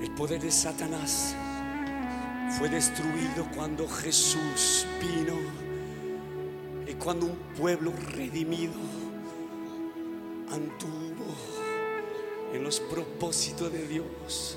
El poder de Satanás fue destruido cuando Jesús vino y cuando un pueblo redimido anduvo en los propósitos de Dios.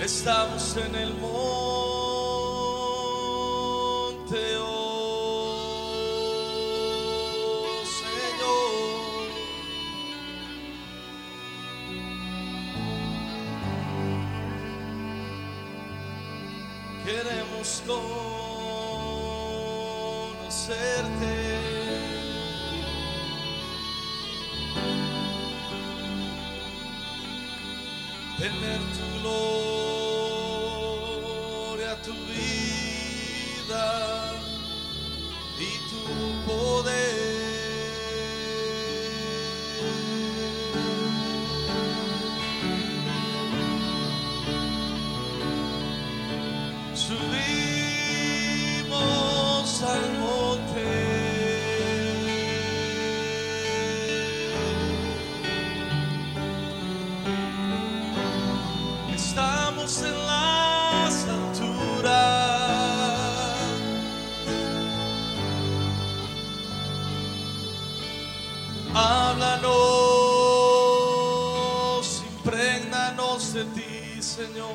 Estamos en el monte, oh Señor. Queremos conocerte. Tener tu gloria, tu vida y tu poder. Señor.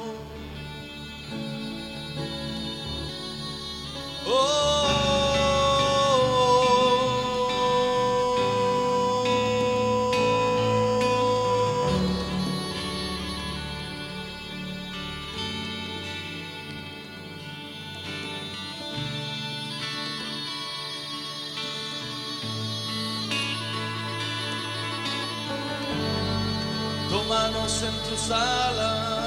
Oh. Tómanos en tus alas,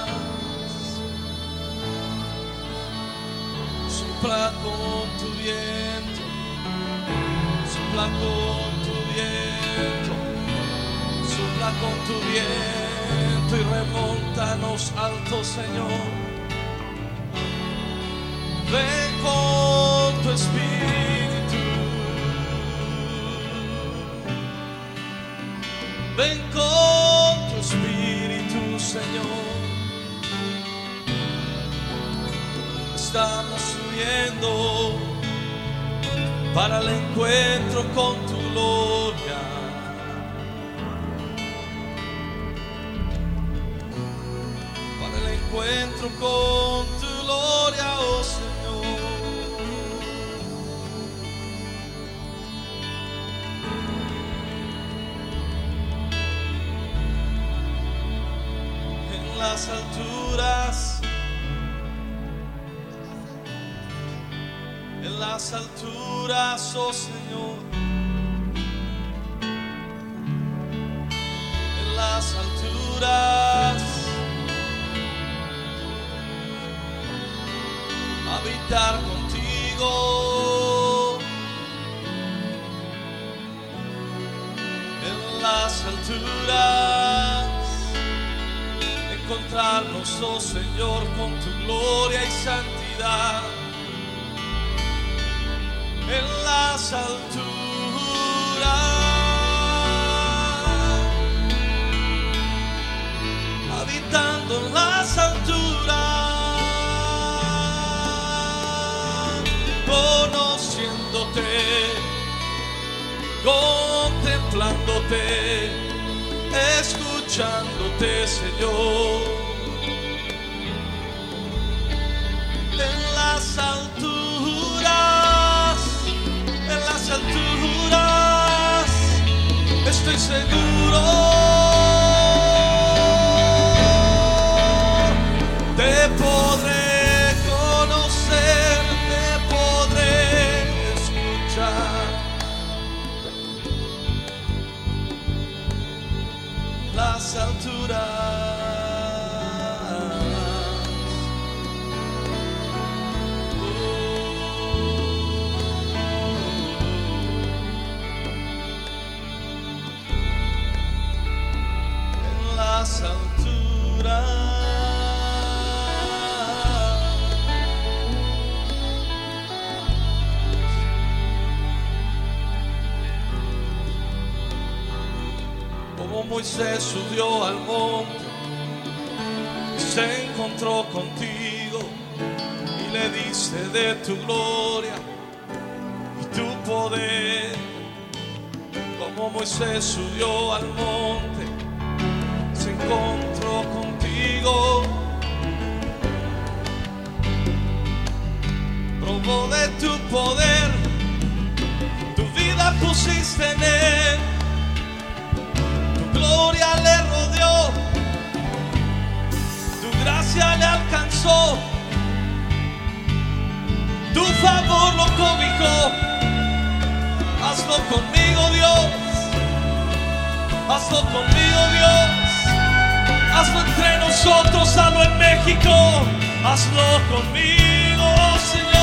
sopla con tu viento, sopla con tu viento, sopla con tu viento y remontanos alto, Señor. Ven con tu espíritu. Ven con tu espíritu, Señor. Estamos para el encuentro con tu gloria. Para el encuentro con tu gloria, oh Señor, en las alturas, habitar contigo. En las alturas encontrarnos, oh Señor, con tu gloria y santidad en las alturas, habitando en las alturas, conociéndote, contemplándote, escuchándote, Señor. En las alturas. Estoy seguro. Moisés subió al monte, se encontró contigo y le diste de tu gloria y tu poder. Como Moisés subió al monte, se encontró contigo. Probó de tu poder, tu vida pusiste en él gloria le rodeó, tu gracia le alcanzó, tu favor lo cobijó. Hazlo conmigo, Dios, hazlo conmigo, Dios, hazlo entre nosotros, hazlo en México, hazlo conmigo, Señor,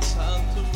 Santo.